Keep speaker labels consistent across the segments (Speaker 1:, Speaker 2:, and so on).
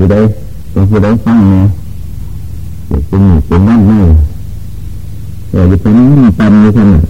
Speaker 1: ผู้ใดเป็นผู้ใดฟังเนี่ยเป็นหนึ่งเป็นนั่นไม่แต่จะเป็นนี่ปันอยู่ขนาด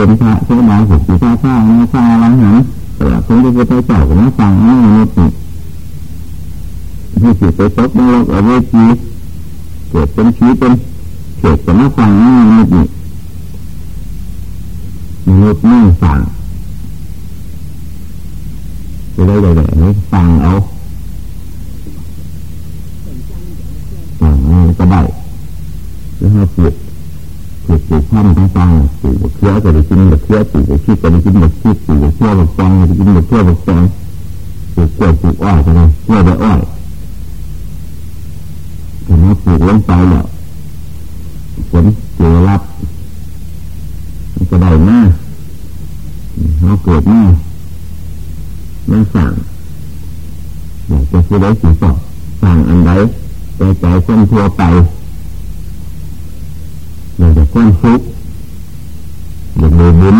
Speaker 1: เป็นพระเจ้าดาวสุขีพระข้าไมาข้าลังหันแต่คงจะไปเจ้าก็มาสั่งมาเลยนี่ที่สิไปตกนรกเอาไว้จีเกิดเป็นชีเป็นเกิดเป็นมาสั่งมาเลยนี่มนุษย์ไม่สั่งจะได้ได้ได้ฟังเอาสั่งนี่ก็ได้แล้วให้ปลูกปลูกปลูกพันธุ์ต่างๆปลูก เคี้ยวก็ได้กินแบบเคี้ยวปลูกชีก็ได้กินแบบชีปลูกเคี้ยวแบบแกงก็ได้กินแบบเคี้ยวแบบแกงปลูกกล้วยปลูกอ้อยก็ได้เคี้ยวแบบอ้อยถ้าเราปลูกลงไปแล้วผลเจอรับมันก็ได้มากเราเกิดมามันสั่งอยากจะซื้อได้สีสอสั่งอันใดใจใจคนทั่วไปอยากจะความสุข อยากเลยบุญ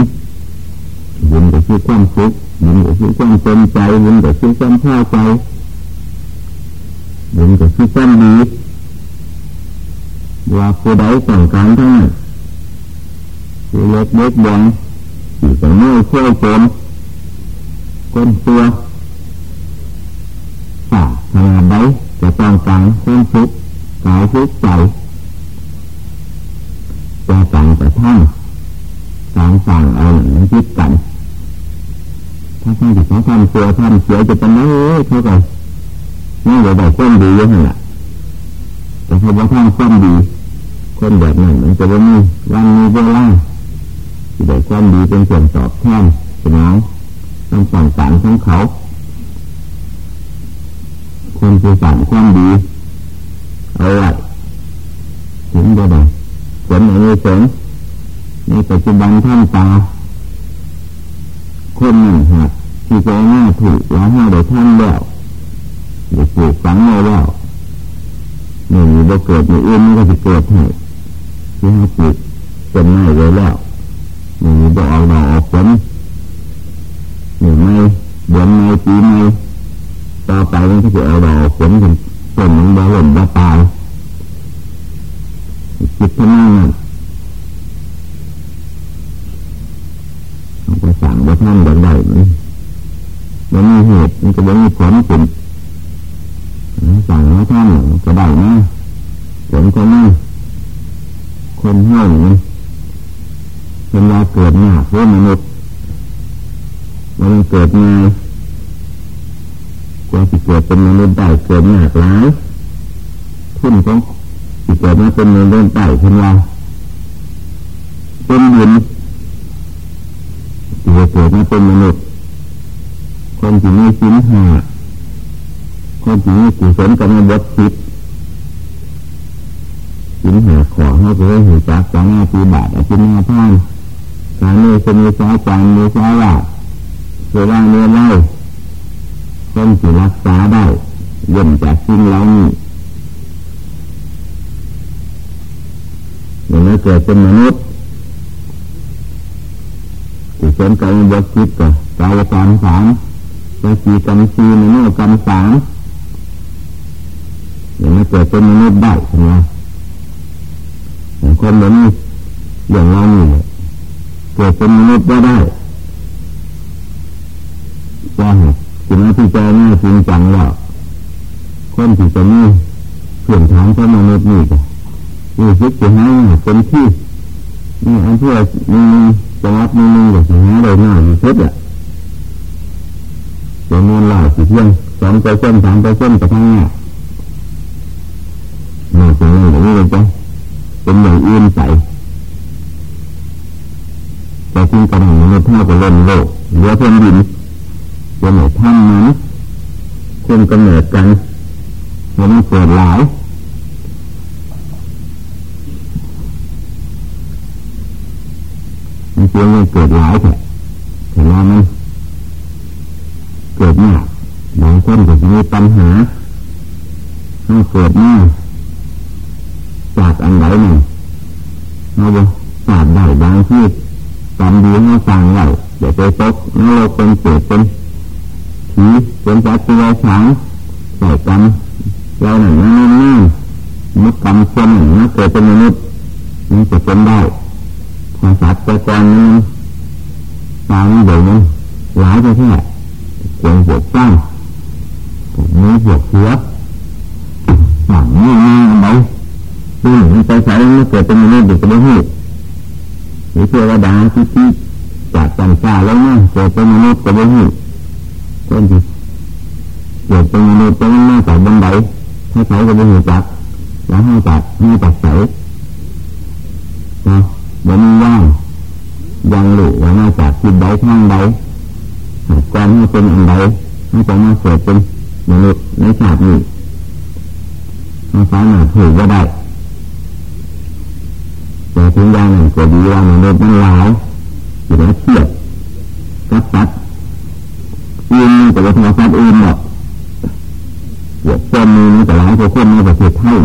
Speaker 1: บุญก็คือความสุขบุญก็คือความเต็มใจบุญก็คือความพอใจบุญก็คือความดีว่าผู้ใดต้องการทั้งนั้นคือเล็กเล็กบองอยู่แต่เมื่อเชื่อจนคนตัวฝ่าขนาดใดจะต้องการความสุขกายทุกใจจะสั่งแต่ท่าน สั่งสั่งเอาหนึ่งคิดกันถ้าท่านจะขาทำตัวทำเสียจะเป็นเอ้ยเขาก็นี่เดี๋ยวได้ความดีเยอะแหละแต่พอว่าท่านความดี คนแบบนั้นมันจะว่ามีวันมีเวลาที่ได้ความดีเป็นส่วนตอบแทนสนองต้องสั่งสารของเขาคนจะสั่งความดีเอาไว้ถึงจะได้ผลในสง ในปัจจุบันท่านตาคนหนึ่งหักที่ใจหน้าถูกแล้วให้ได้ท่านแล้วเดี๋ยวปลูกฝังไว้แล้วหนึ่งบ่เกิดในอื่นมันก็จะเกิดให้ที่ห้าปลูกเป็นไม้ไว้แล้วหนึ่งบ่ออกดอกออกผลหนึ่งไม่เดือนไม่ปีไม่ต่อไปมันก็จะเอาดอกผลถึงต้นมันบ่หล่นบ่ตายจิตท่านนมันก็สั่งว่าท่านอย่างใดมันมัน มันก็ไม่มีผลผลสั่งว่าท่านก็ได้นะผลก็ไม่คนเฮ้ยมันเป็นยาเกิดหนักเพื่อมนุษย์มันเกิดมากว่าที่เกิดเป็นมนุษย์ได้เกิดหนักหลายทุนของเกิดมาเป็นมนุษย์ได้เพิ่นว่าเป็นบุญที่เกิดมาเป็นมนุษย์ คนที่มีสินหาคนที่มีกุศลกับมีบทคิดสินหาขอให้ไปหูจักสังอาปีบาทอาชีพนาท่านการมีสมีสายจารมีสาระเวลาเนื้อเล่าคนที่รักษาได้เย่นจากสิ่งเหล่านี้อย่างนี้เกิดเป็นมนุษย์กุศลกายบทคิดก็กายกรรมสาม วจีกรรมสี่มโนกรรมสามอย่างนี้เกิดเป็นมนุษย์ได้ใช่ไหมคนเหล่านี้อย่างเรานี่เกิดเป็นมนุษย์ก็ได้ว่าจริงที่ใจนี่จริงจังว่าคนที่จะมีเพื่อนฐานของมนุษย์นี่ก็มีสิทธิ์จะให้เป็นที่นี่อันเพื่อมีจังหวัดมีนึงก็จะหาได้หน้าอยู่สุดอะ จำนวนหลายสิเพียงสองเปอร์เซ็นต์สามเปอร์เซ็นต์ไปทั้งนี้นี่ตรงนี้ตรงนี้เลยจ้ะเป็นอย่างอื่นใส่แต่ที่กระหังมนุษย์เท่ากับเล่นโลกเหลือเพียงดินเหลือำเนิดท่านนั้นคุมกำเนิดกันแล้วมันเกิดหลายมันเพียงมันเกิดหลายแต่แต่ว่ามัน เกิดมากบางคนก็มีปัญหาเขาเกิดมาจากอันไหนหนึ่งเขาบอกศาสตร์ได้บางที่ตามดีเขาสังเราเดี๋ยวไปตกนรกเป็นเปรตเป็นผีเป็นจักรวาลช้างใส่กรรมเราหนึ่งนั่นนี่มุกกรรมคนหนึ่งนะเกิดเป็นมนุษย์มันจะเป็นได้ภาษาตะกอนนั้นตามนเดี๋ยวนั้นหลายประเทศ กวหัวตั้งผมนี้หัวเสือสั่งนี่นี่อะไรดูหนึ่งไปใส่มันเกิดเป็นมนุษย์อยู่กับที่หรือเทวดาที่ที่จากจันทราแล้วนะเกิดเป็นมนุษย์กับที่คนที่เกิดเป็นมนุษย์เป็นหน้าจากบันไดถ้าใส่กับที่จักแล้วให้จักให้จักใสนะวันนี้ย่างยังหรือว่ามาจากจิตใดทางใด ก่อนให้เป็นอันใดให้จะมาเกิดเป็นมนุษย์ในชาตินี้มาสามารถถือว่าได้แต่ถึงอย่างนั้นก็ดีว่ามนุษย์มันหลายอยู่แล้วเทียบกับสัตว์อื่นแต่ว่าสัตว์อื่นหรอกพวกคนนี้มันจะหลายกว่าคนในประเทศไทย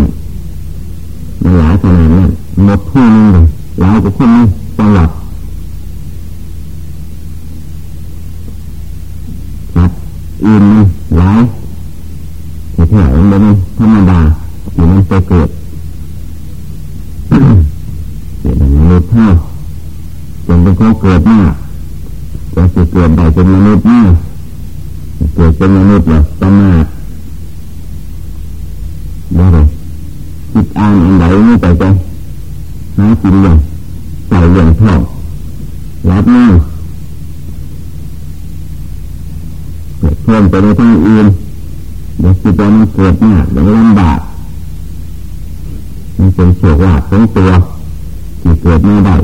Speaker 1: มันหลายขนาดนั้นหมดที่นึงเลยหลายกว่าคนในจังหวัดสัตว์ อื่นหลายแถวๆมันธรรมดาอยู่มันจะเกิดเกิดเป็นมนุษย์เท่าจนเป็นคนเกิดมากจะจะเกิดได้เป็นมนุษย์มากเกิดเป็นมนุษย์หรอประมาทได้เลยคิดอ่านอันใดไม่ไปใจหากินอย่างใส่อย่างท่องรับมือเกิดเพิ่ม ไปในทางอื่นเดี๋ยวคิดว่ามันเกิดมากเดี๋ยวลำบากมันเป็นโศกลาภของตัวที่เกิดไม่ได้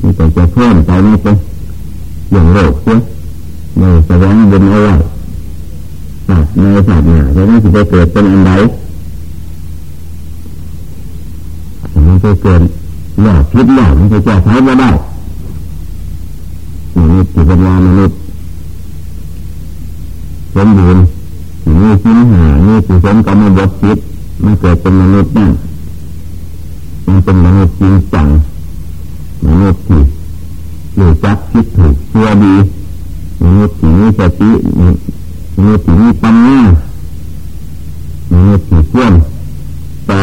Speaker 1: มันก็จะเพิ่มไปไม่เป็นอย่างโลกเสียในแสดงบุญเอาไว้สัตว์ในสัตว์เนี่ยจะไม่จะเกิดเป็นอันใดมันจะเกิดหลอกคิดหลอกมันจะแก้ไขไม่ได้นุษย์จิตวิญญาณมนุษย์ สมบูรณ์มีสิ้นหามีสุสมกรรมบทจิตมันเกิดเป็นมนุษย์นั่นมันเป็นมนุษย์จริงจังมนุษย์ที่อยู่จักคิดถูกตัวดีมนุษย์ที่มีสติมนุษย์ที่มีปัญญามนุษย์ที่เชื่อมต่อ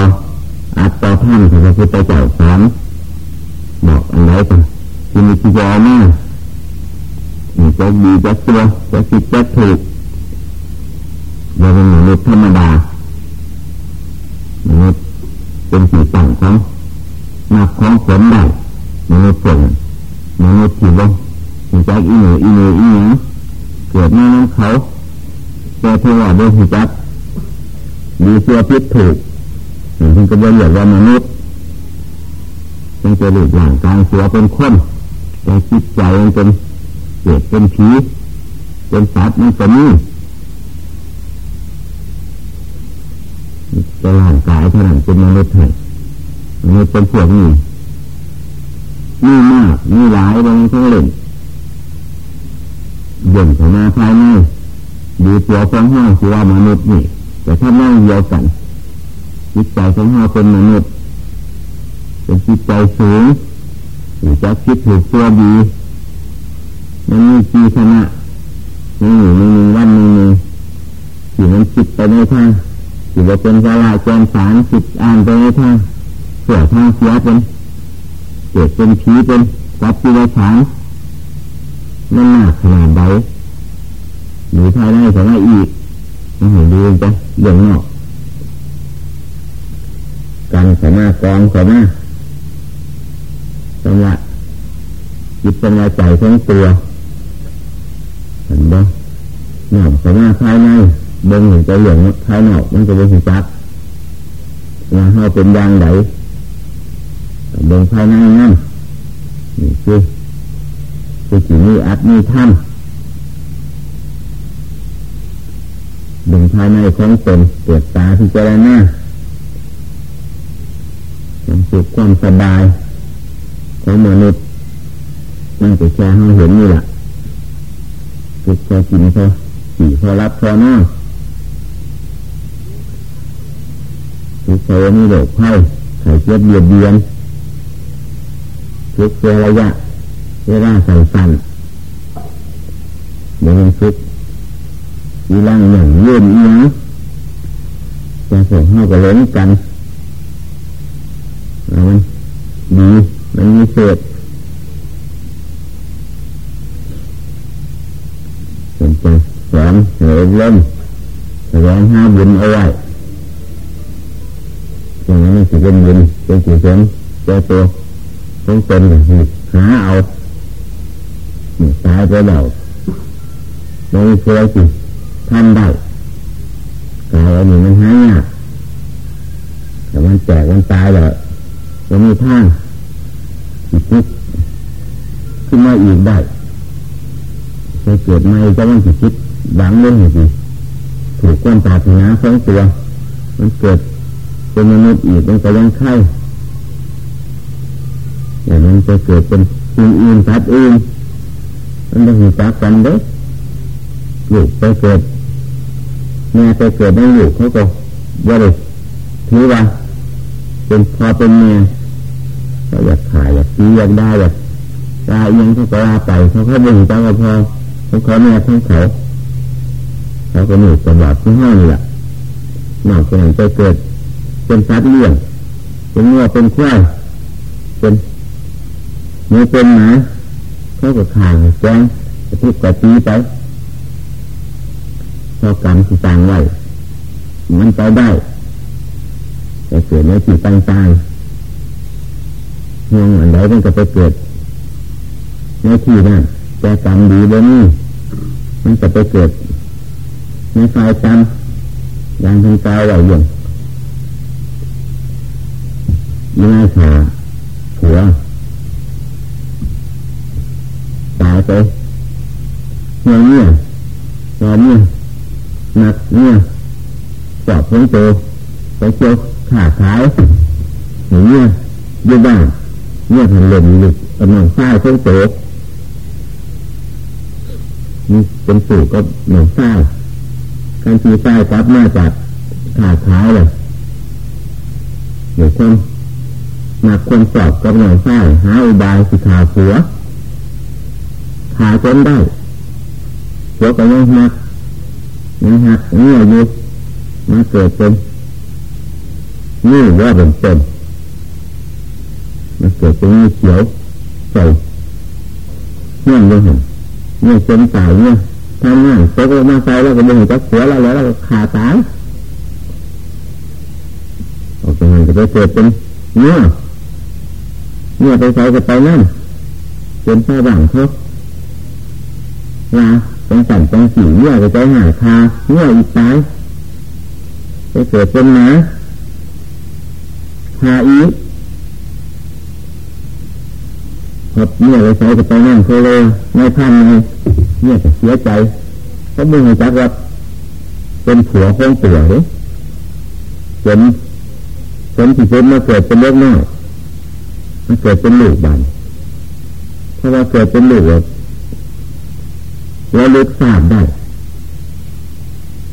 Speaker 1: อัตตาท่านที่พระพุทธเจ้าสอนบอกอันไหนกันที่มีที่จะเอามาจะดีจะตัวจะคิดจะถูก เราเป็นมนุษย์ธรรมดามนุษย์เป็นสิ่งต่างของนักของผลได้มนุษย์เกิดมนุษย์ที่ว่าหัวใจอีเหนืออีเหนืออีเหนือเกิดในน้องเขาแต่เทว่าด้วยหัวใจดีเสื้อพิษถูกถึงจะเรียกว่ามนุษย์เป็นจะหลุดหลังกลางเสือเป็นคนแต่จิตใจมันเป็นเกิดเป็นผีเป็นสัตว์มันก็มีแต่ร่างกาย เป็นมนุษย์ไทยมนุษย์เป็นพวกนี้มีมากมีหลายบางทั้งเล่นเด่นของมาภายในดูตัวของห้องคือว่ามนุษย์นี่ แต่ถ้าไม่เดียวกันจิตใจของห้าเป็นมนุษย์เป็นจิตใจสูงหรือจะคิดถูกตัวดีมันมีจีชนะไม่หนึ่งหนึ่งวันหนึ่งหนึ่งที่มันคิดไปในทาง ที่ว่าเป็นสลายแกนสารคิดอ่านไปในทางเสือทางเสียเป็นเกิดเป็นผีเป็นสัตว์ที่ว่าฉานนั่นหนักขนาดใดหรือภายในสาระอีกมันเห็นดีจ้ะเรื่องนอกการสามารถกองสามารถสำหรับจิตเป็นใจทั้งตัวเห็นบ่หนอกสามารถภายใน เบิ่งเห็นใจเหลืองภายนอกมันจะเป็นสิจักว่าเขาเป็นยางไหนเบิ่งภายในนั่นนี่คือคือสิ่งนี้อัดนี่ท่ำดึงภายในของตนเกิดตาที่เจริญหน้าความสุขความสบายของมนุษย์นั่นก็แค่ให้เห็นนี่แหละทุกพอกินพอขี่พอรับพอนอน ทุกพอมีโรคไข้ไข้เจ็บเบียดเบียนทุกเระยะเวลาสั้นๆเดี๋ยวมันทุกมีร่างอย่างยืนเอียงจะส่งเข้ากับเล้นกันมันดีมันมีเศษเป็นใจสอนเหนื่อยล้มแสดงห้าบุญเอาไว้ อย่างนั้นจะเป็นบุญเป็นกุศลเจ้าตัวต้องเป็นอย่างนี้หาเอาตายไปแล้วไม่เคยสิทำได้กายอันนี้มันหายากแต่มันแจกมันตายแล้วมันมีทางอีกนิดขึ้นมาอีกได้จะเกิดไม่จะมันจิตคิดหวังเรื่องสิถูกความปรารถนาของตัวมันเกิด เป็นมนุษย์อีกมันก็ยังไข่อย่างนั้นจะเกิดเป็นสิ่งอื่นสัตว์อื่นมันต้องมีจักกันเด้อยู่ไปเกิดแม่ไปเกิดได้อยู่เขาก็ว่าเลยถือว่าเป็นพอเป็นเมียก็อยากขายอยากซื้ออยากได้อยากได้ยังเขาก็ลาไปเขาเขาบ่งจังก็พอเขาขอแม่ทั้งเขาเขาก็หนุนสมบัติที่ห้องนี่แหละนอกจากนั้นจะเกิด เป็นสัตว์เลี้ยงเป็นงัวเป็นควายเป็นเนื้อเป็นหมาเขาก็ขายแจ้งทุกข์กระตีไปพอกรรมที่สร้างไว้มันไปได้แต่เกิดในที่ต่างๆห่วงอันใดมันก็ไปเกิดในที่นั้นแต่กรรมดีบนนี้มันจะไปเกิดในฝ่ายกรรมย่างทางกายไหวอย่าง ยังไงขาหัวตายไปเงี้ยเงี้ยรอเงี้ยหนักเนี่ยจอบพ้นโตไปเที่ยวขาขายอย่างเงี้ยยืดบ้านเนี่ยพันลมหลุดกำลังใต้พ้นโตนี่เป็นสูตรก็หนังใต้การตีใต้ปั๊บมาจากขาขายเลยเดี๋ยวคน หนักคนสอบกับหนังใต้หาอุบายสิขาหัวขาจนได้หัวก็ยังหักมันหักเงื่อยู่มาเกิดเป็นนี่ว่าเป็นต้นมันเกิดเป็นนี่เขียวใส่เงื่อนเลยเห็นเงื่อนเป็นตายเนี่ยทำงานตกลงมาใส่แล้วก็ดึงจับหัวเราแล้วแล้วก็ขาตายออกจากนั้นก็ไปเกิดเป็นเนื้อ เนื้อไปใส่ก็ไปนั่นเป็นไฟบังเขาลาเป็นสั่นเป็นสีเยื่อไปใจหาคาเยื่ออีกตายไปเกิดเป็นหมาคาอีกพอเมื่อไปใส่ก็ไปนั่งโคโลไม่พันเลยเนี่ยจะเสียใจเขาบึงจักว่าเป็นผัวของตัวเลยจนจนที่เป็นมาเกิดเป็นเล็กน้อย มาเกิดเป็นลูกบันเพราะว่าเกิดเป็นลูกแล้วลึกทราบได้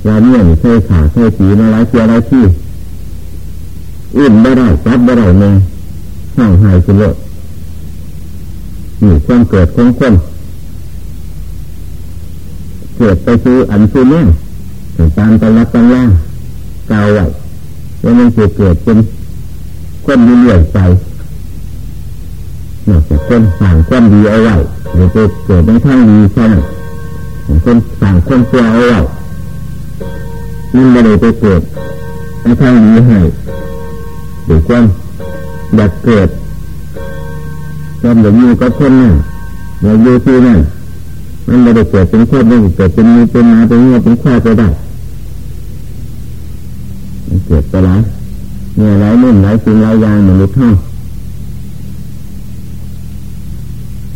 Speaker 1: ว่าเนี่ยเคยขาเคยสีมาหลายเทียหลายที่อื่นไม่ได้จับไม่ได้เลยห่างหายสุดเลยนี่ความเกิดของคนเกิดไปซื้ออันซื้อเนี่ยตามตำรับตำล่างเก่าไว้แล้วมันจะเกิดเป็นคนมีเหนื่อยใจ นอกจากคนสั่งคนดีเอาไว้หรือจะเกิดในทางดีใช่ไหมคนสั่งคนเสียเอาไว้มันไม่ได้ไปเกิดในทางดีให้หรือคนอยากเกิดคนอยากอยู่กับคนนั่นอยากอยู่ที่นั่นมันไม่ได้เกิดเป็นคนไม่ได้เกิดเป็นมีเป็นมาเป็นเงี้ยเป็นข้าก็ได้เกิดไปแล้วเนี่ยหลายมุ่นหลายสิ่งหลายอย่างมนุษย์ท่อง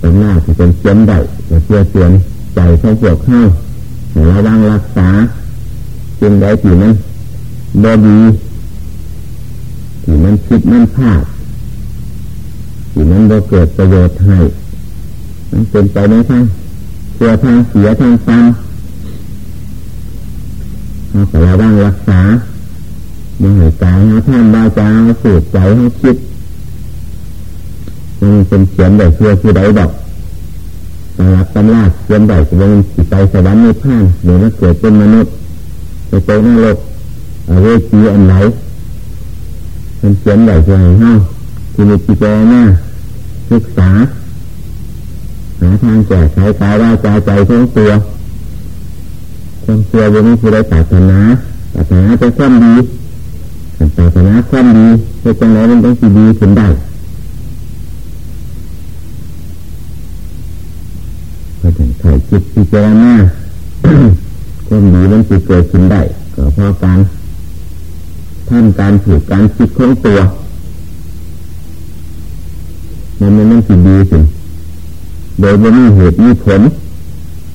Speaker 1: เป็นหน้าที่เป็นเชียนได้จะเชื่อเสียนใจของพวกเข้าระวังรักษาสิ่งใดที่มันบอดีที่มันคิดมันพลาดที่มันบ่เกิดประโยชน์ให้มันเป็นไปในทางเสียทางเสียทางตันเราแต่ระวังรักษาไม่ให้กายเราท่านบาจาสูดใจให้คิด มันเป็นเขียนแบบเชื่อคือใดบอกตำรับตำราเขียนแบบมันจิตใจสวรรค์ไม่พ่านหรือว่าเกิดเป็นมนุษย์จะเจอนรกอเวจีอันไหนมันเขียนแบบเพื่อให้เฮาที่มีจิตใจหน้าศึกษาหาทางแก้ไขกายว่าใจใจทั้งตัวความเชื่อวันนี้คือได้ปรารถนาปรารถนาจะความดีปรารถนาความดีเพื่อจังไรมันต้องดีขึ้นได้พอถึงไข่ จิตพิจารณาความดีมันจะเกิดขึ้นได้ก็เพราะการท่านการถูกการคิดของตัวมันมันมันสิดีสิโดยไม่มีเหตุมีผล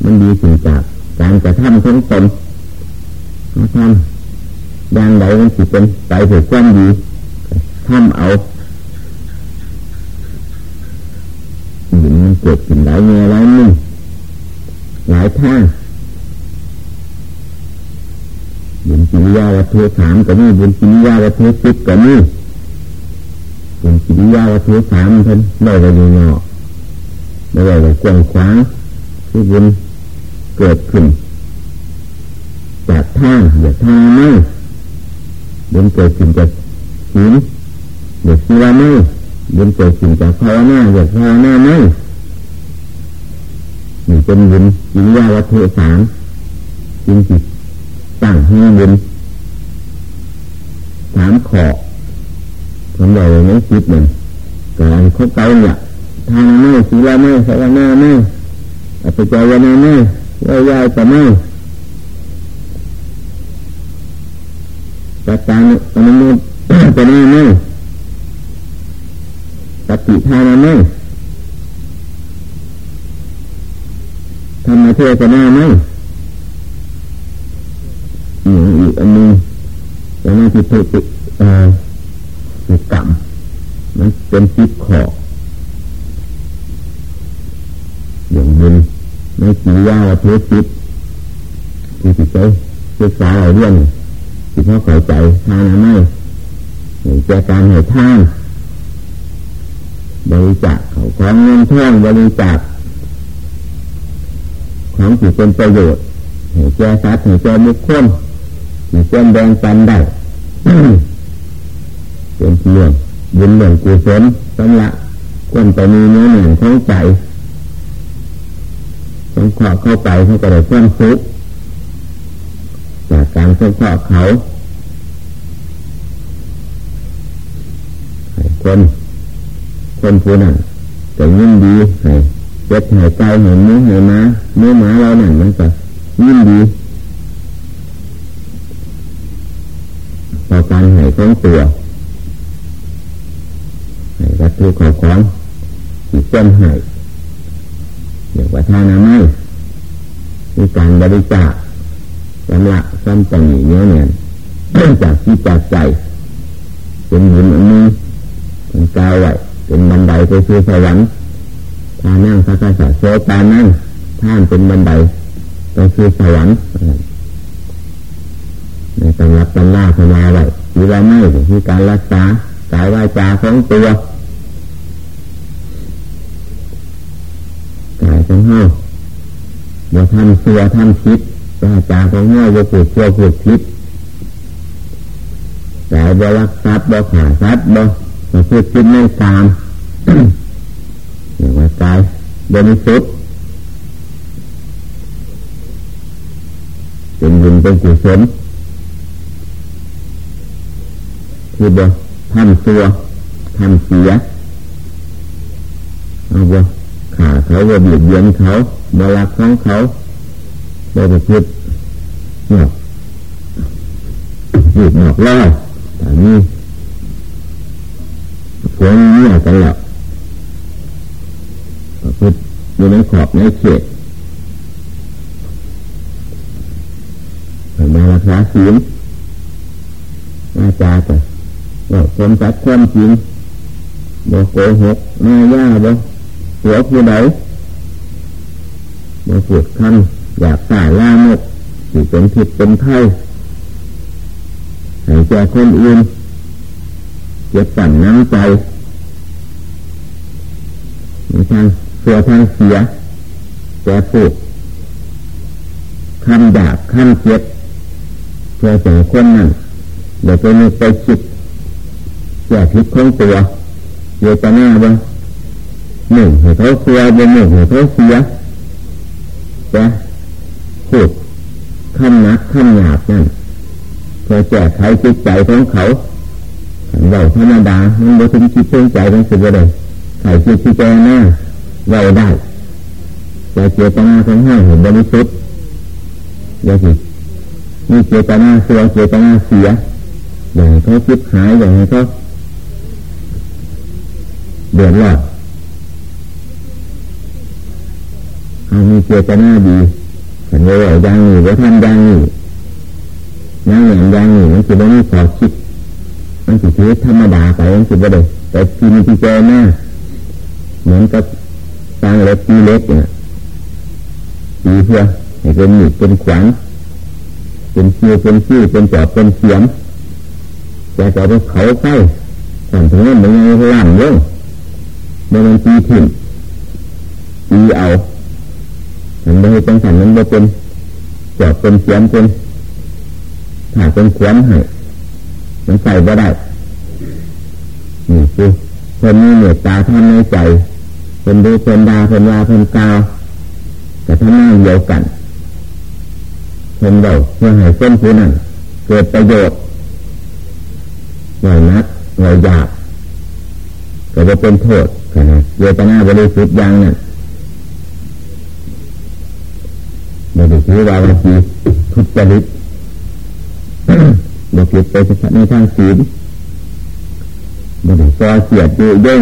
Speaker 1: มันดีสิจากการกระทำของตนกระทำอย่างใดมันสิเป็นไปเพื่อความดีทำเอาหญิงมันเกิดขึ้นหลายเงยหลายมุม หลายท่าบุญกิริยาวัตถุสามก็มีบุญกิริยาวัตถุสิบก็มีบุญกิริยาวัตถุสามเพิ่นไม่ได้เลยเนาะไม่ได้เลยกว้างขวางที่บุญเกิดขึ้นจากท่าอย่าท่าไม่บุญเกิดขึ้นจากศีลอย่าศีลไม่บุญเกิดขึ้นจากภาวนาอย่าภาวนาไม่ นี่เป็นบุญกิริยาวัตถุสามจริงจิตตั้งให้บุญสามขอทำอะไรไม่คิดเลยการเข้าเกาเนี่ยทางไม่ศีลไม่ภาวนาไม่อัปจายนาไม่ย่อยๆแต่ไม่จัดการอนุโมทนาไม่ปฏิทานาไม่ ทำมาเทศนาไหม่อีกอันนึงแต่นั่นคือตุติตุกรรมมันเป็นจิตขออย่างบุญไม่กี่ยาว่าเทจิตที่จิตใจศึกษาหลาเรื่องที่พ่อเข้าใจทานไม่เห็นแก่การให้ท่านบริจาคเขาของเงินท่องบริจาค ของที่เป็นประโยชน์แก่สัตว์แก่มุขคนที่แดงปันได้เป็นเรื่องบุญเรื่องกุศลสำละคนไปมีเนื้อหนึ่งของใจต้องขอเข้าไปเขาก็ได้ความสุขจากการสงเคราะห์เขาคน คนผู้นั้นจะยินดีให้ เจ็บหายใจเห็นมือเห็นม้ามือหมาเราเนี่ยมันก็ยินดีต่อการหายของตัวหายวัตถุของของที่เส้นหายเรียกว่าท่านาไม่มีการบริจาคสำหรับซ้ำตังเนื้อเนี่ยจากที่จากใจเป็นหมุนอันนี้เป็นกาวไหวเป็นบันไดไปสู่สวรรค์ ทานั่งพระกษัตริย์โซตานั่งท่านเป็นบันไดไปสู่สวรรค์ในตำรับตำราสมาไว้ที่ว่าไม่คือการรักษากายวาจาของตัวกายของเฮาอย่าทำเสือทำคิดวาจาของเฮาอย่าปวดเชื่อปวดคิดแต่บ่รักทรัพย์บ่ขาทรัพย์บ่มาพูดคิดไม่ตาม กายบริสุทธิ์เป็นบุญเป็นกุศลคือบ่ทำตัวทำเสียเอาบ่ขาเขาบ่เบียดเบียนเขาบ่รักของเขาบ่ไปคิดเนาะหยุดหนอกแล่อแต่นี่หัวเนี่ยกันแล้ว อยู่ในขอบในเขตมารักษาศีลอาจารย์ก็บอกความสัตย์ความจริงบอกโกหกมาย่าบอกหัวผู้ใดบอกพูดคำอยากสายล่ามกที่เป็นผิดเป็นไพ่ให้แก่คนอื่นเจ็บสั่นน้ำใจไม่ในทา งเสียทางเสียแต่พูดคำหยาบคำเจ็บเพื่อสองคนนั้นเดี๋ยวไปมีไปคิดแก่พิษของตัวเยจะหน้าบ้างหนึ่งให้เขาเสียบนหนึ่งให้เขาเสียแต่พูดคำนักคำหยาบนั่นเพื่อแก้ไขจิตใจของเขาเราธรรมดามันบ่ถึงคิดเพิ่งใจทั้งสิ้นเลยใส่คิดที่แก้หน้า เราได้แต่เจตนาของห้าเห็นบริสุทธิ์อย่าสิมีเจตนาเสียเจตนาเสียอย่างเขาคิดหายอย่างเขาเดือดร้อนเอามีเจตนาดีฉันเลยอย่างนี้ว่าทำอย่างนี้นั่งอย่างอย่างนี้มันจะไม่มีขอคิดมันสิถือธรรมดาไปมันสิบ่ได้แต่ทีมีที่เจอหน้าเหมือนกับ สร้างเล็กตีเล็กเนี่ยตีเพื่อให้เป็นหนีเป็นขวานเป็นคิวเป็นขี้เป็นจอบเป็นเสียมแต่จอบเขาใกล้สั่ถึงนั้นมันยังล่างเยอะมันมันตีถิ่นตีเอามันไม่เป็นสั่นมันไม่เป็นจอบเป็นเสียมเป็นถ้าเป็นขวานให้มันใส่บ่ได้นี่คือคนมีเมตตาท่านในใจ คนดูคนดาคนยาคนกาวแต่ท่านนั่งเดียวกันคนเราเพื่อให้เส้นผู้นั้นเกิดประโยชน์หน่อยนักหน่อยยากก็จะเป็นโทษขนาดเยตนาบริสุทธิ์ยังเนี่ยไม่ได้ถือว่าบางทีทุจริตบกิดไปในทางศีลบไดซอเสียดดูย่ง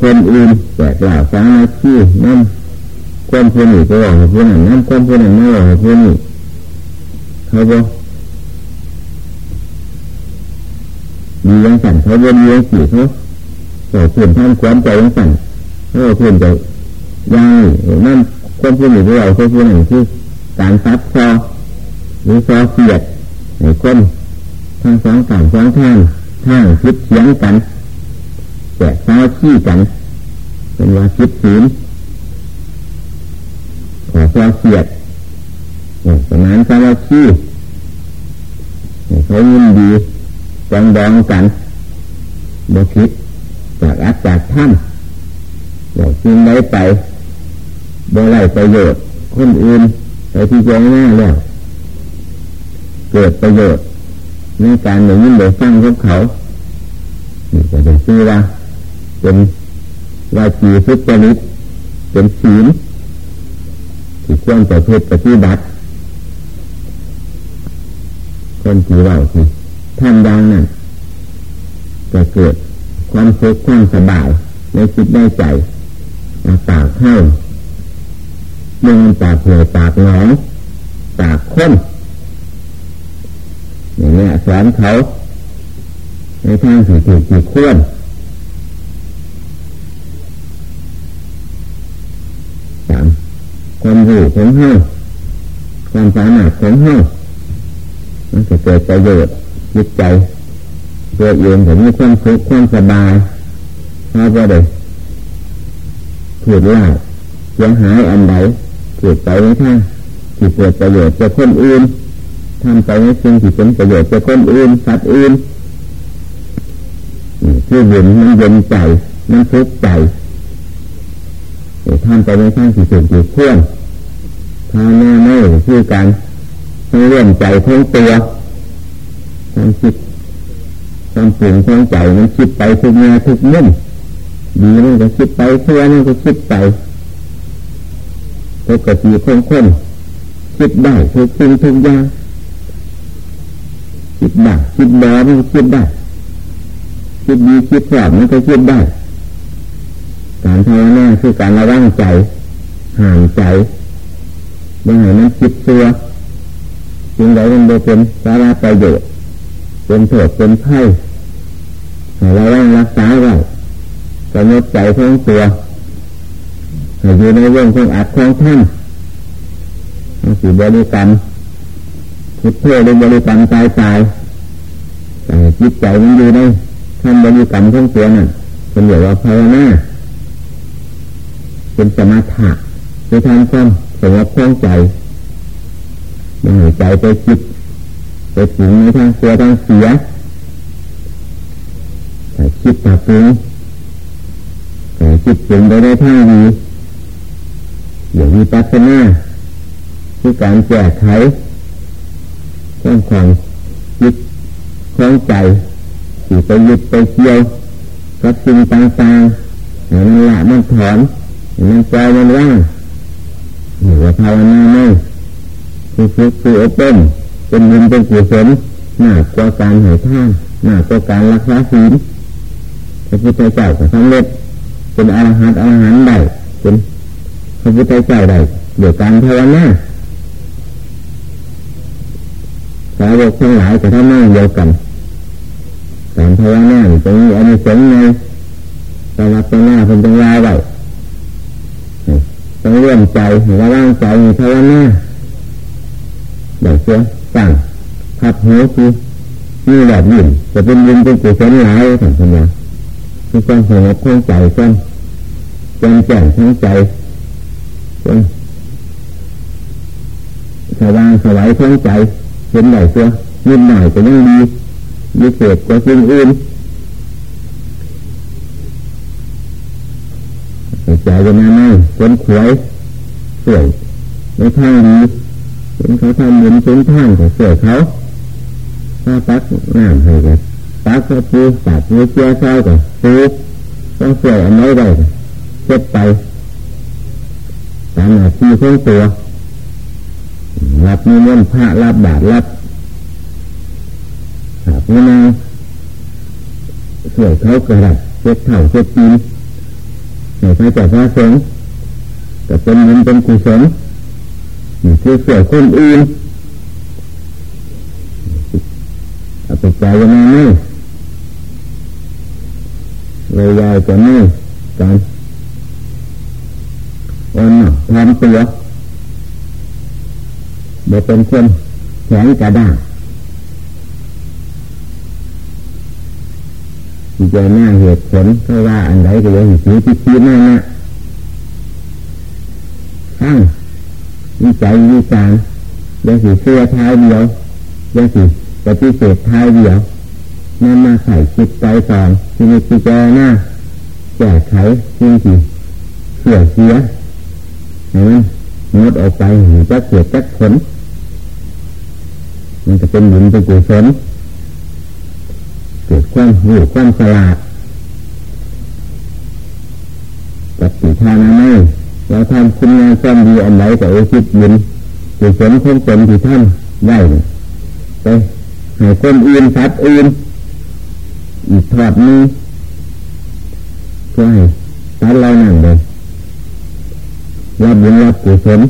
Speaker 1: คนอื่นแต่กล่าวสางนาที่นั่นความพูนี่ไปบอกให้นั้นนั่นความพูนั้นไม่บอกให้นี่เขาบอกมียังสั่นเขาเวียนเวียนสีเขาต่อเพื่อนท่านความใจยังสั่นเขาเพื่อนใจยังนั่นความพูนี่ไปบอกเขาพูนั่นคือการซับซอหรือซอเสียดในคนทั้งสองฝั่งสองทางทางคิดเสียงกัน แจกซ้าขี้กัน เป็นว่าคิดศีลขอซาเสียดสมานสมาธิเขายินดีจังดองกันบคิดจากอัตจากท่านเราจึงได้ไปบ่ไรประโยชน์ คนอื่นไปที่เจ้าหน้าแล้ว เกิดประโยชน์ในการหนึ่งยิ่งเดือดฟังของเขาก็จะชื่อว่า เป็นวาจีสุจริตเป็นศีลที่ควรจะพื่อปฏิบัติคนที่ว่าที่ท่านดังนั้นจะเกิดความสุขความสบายในจิตในใจปากเข้ามือปากเหนื่อยปากหนองปากข้นอย่างนี้สอนเขาในทางสิ่งที่ควรสาม ความรู้ของเฮาความสามารถของเฮามันจะเกิดประโยชน์จิตใจตัวเองผมมีความสุขความสบายเราะว่าเด็กถูกล่าเสียหายอันใดถูกไปในทางที่เกิดประโยชน์จะคนอื่นทำไปในสิ่งที่เป็นประโยชน์จะคนอื่นสัตว์อื่นคือเย็นมันเย็นใจมันทุกข์ใจทำไปในทางที่ถูกที่เพื่อน ทางแน่ไม่คือการให้เลื่อนใจทั้งตัวความคิดความปรุงของใจมันคิดไปทุกแง่ทุกมุมดีมันก็คิดไปเพื่อมันก็คิดไปปกติคงคนคิดได้ทุกสิ่งทุกอย่างคิดได้คิดแล้วมันคิดได้คิดดีคิดชอบมันก็คิดได้การภาวนาคือการระวังใจห่างใจ ไม่ให้มันคิดตัวสิ่งใดมันเป็นสาระประโยชน์เป็นโทษเป็นไพ่ให้เราต้องรักษาไว้กำหนดใจของตัวให้อยู่ในวงของอัดของท่านสิบริกรรมพุทโธหรือบริกรรมตายตายแต่จิตใจมันอยู่ในท่านบริกรรมของตัวนั่นเป็นเรียกว่าภาวนาเป็นสมาธิคือทำความ สงบคล่องใจไม่ให้ใจไปคิดไปถึงในทางเสียทางเสียแต่คิดแต่ปรุงแต่คิดถึงไปได้ทางดีอย่างมีปัจจัยคือการแก้ไขต้องความยึดคล้องใจที่ไปยึดไปเกี่ยวกับสิ่งต่างๆให้มันละมันถอนมันปล่อยมันว่าง หรือภาวนาไม่คือคือคืออบรมเป็นบุญเป็นกุศลหน้ากว่าการให้ท่าหน้ากว่าการรักษาศีลพระพุทธเจ้าก็สำเร็จเป็นอรหันต์อรหันต์ได้เป็นพระพุทธเจ้าได้เดี๋ยวการภาวนาสาวกทั้งหลายจะทำนั่งเดียวกันการภาวนาตรงนี้อันนี้สงไงตลับตหน้าเป็นจังลาไว้ ต้องเลื่อนใจระว่างใจมีภาวนาเดี๋ยวเสียสั่งขับหัวคือมีแบบยิ่งจะเป็นยินเป็นกุศลหลายสัมพันธ์คือความสงบของใจความแจ่มแจ้งทั้งใจสว่างสวายทั้งใจเห็นไหนตัวยินหน่อยก็ยังดีมีเศษกว่าสิ่งอื่น ใจจะมาไม่คนขวยสวยในทางดีเห็นเขาทำเหมือนเป็นทางแต่สวยเขาถ้าตักน้ำให้กันตักก็ปูตัดมือเชี่ยวเช้ากันปูต้องสวยอันไหนได้เจ็บไปตามหน้าที่ของตัวรับมีเงินพระรับบาทรับครับนี่นะสวยเขากระดับเช็ดเข่าเช็ดตีน ในพระเจ้าพระสงฆ์แต่เป็นเงินเป็นกุศลนี่คือสวยคนอื่นเอาไปใจยังไงเลยยายจะนี่การอ่อนทำตัวเดี๋ยวเป็นคนแข็งกระด้าง ที่จะหน้าเหตุผลเพราะว่าอันใดก็ยังหิวที่คิดนั่นนะข้างวิจัยวิจารยังสีเสื้อท้ายเดียวยังสีปฏิเสธท้ายเดียวนั่นมาใส่คิดใจก่อนที่มีพิจารณาแก้ไขสิ่งที่เสียเสียเห็นงดออกไปหรือจะเกิดจะผลมันจะเป็นหมุนเป็นกุศล เกิดความหูความสลาดปฏิทานาไม่เราทำคุณงานความดีอันไหนแต่เอคิดยินกุศลคงเป็นที่ท่านได้ไปให้คนอื่นสัตว์อื่นอีกทอดนี้เพื่อให้ตัดเรานั่งเลยรับบุญรับกุศล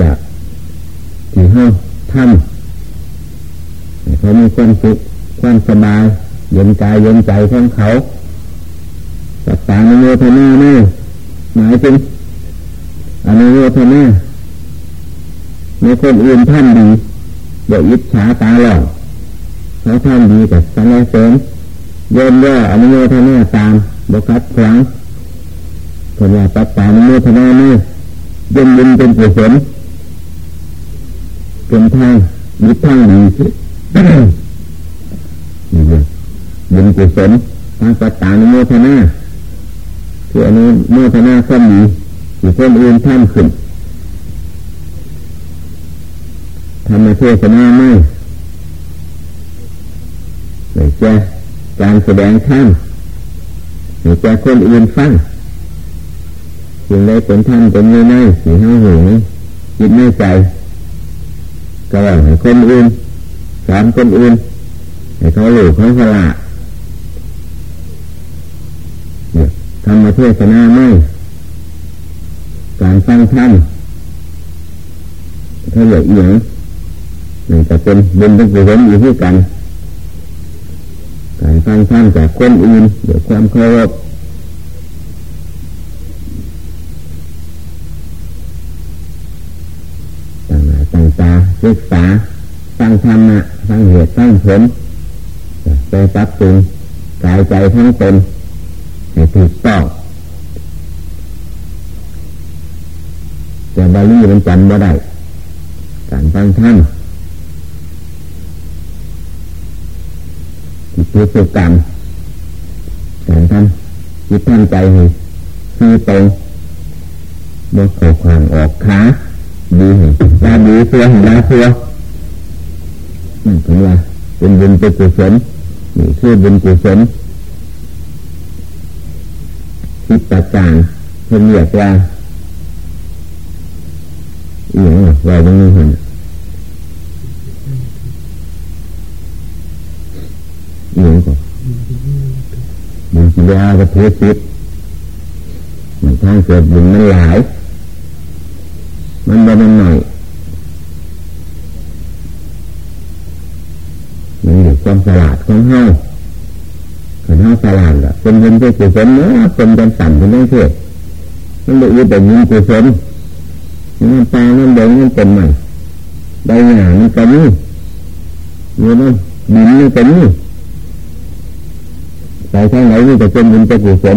Speaker 1: จากที่ห้องทำ เขามีความสุขความสบายเย็นกายเย็นใจของเขาตัดตาในโมทนาเนี่ยหมายถึงอนุโมทนาในคนอื่นท่านดีเดี๋ยวอิจฉาตาหลอกเขาท่านดีแต่สรรเสริญเยินย่ออนุโมทนาตามบกัดครั้งคนว่าตัดตาอนุโมทนาเนี่ยเยินยินเป็นกุศลเป็นทางยึดทางดี นี่เลยบุญกุศลทางปัตตานิโมทนาคืออันนี้โมทนาก็มีที่คนอื่นท่านขึ้นทำมาเทศนาไม่หรือจะการแสดงท่านหรือจะคนอื่นฟังสิ่งใดเป็นท่านเป็นไม่ได้สีห้าหูจิตไม่ใจก็ว่าให้คนอื่น อนคนอื่นให้เขาหลูเขาสละเนี่ยทำมาเทศนาไม่ การฟังธรรมถ้าเหลืออีกมันจะเป็นบุญเป็นกุศลอยู่ที่กันการฟังธรรมจากคนอื่นเดี๋ยวความเคารพต่างหน้าต่างตาศึกษา ธรรมะฟังเหตุฟังผลไปปรับปรุงกายใจทั้งตนให้ถูกต้องแต่บาลีมันจำไม่ได้ การฟังธรรมจิตตุกรรมการทำจิตท่านใจให้คือตรงบกขาขวางออกขาดีให้ตาดีเสือให้ตาเสือ นั่นคือว่าเป็นบุญเป็นกุศลนี่คือบุญกุศลคิดประจานเพื่อเรียกว่าอีหยังว่าตรงนี้เห็นอีหยังก็บุญสิยาก็ถือสิทธิ์มันทางเกิดบุญมันหลาย มันบ่มันหน่อย มันอยู่ความสลาดของเฮาขันเฮาสลาดละเป็นบุญเป็นกุศลเนื้อเป็นจันสั่นเป็นได้เทศมันเลยอยู่แต่บุญกุศลมันตามันเดินมันเป็นใหม่ได้หนามันก็นี่อยู่นั่นดินมันก็นี่ไปทางไหนนี่จะเป็นบุญเป็นกุศล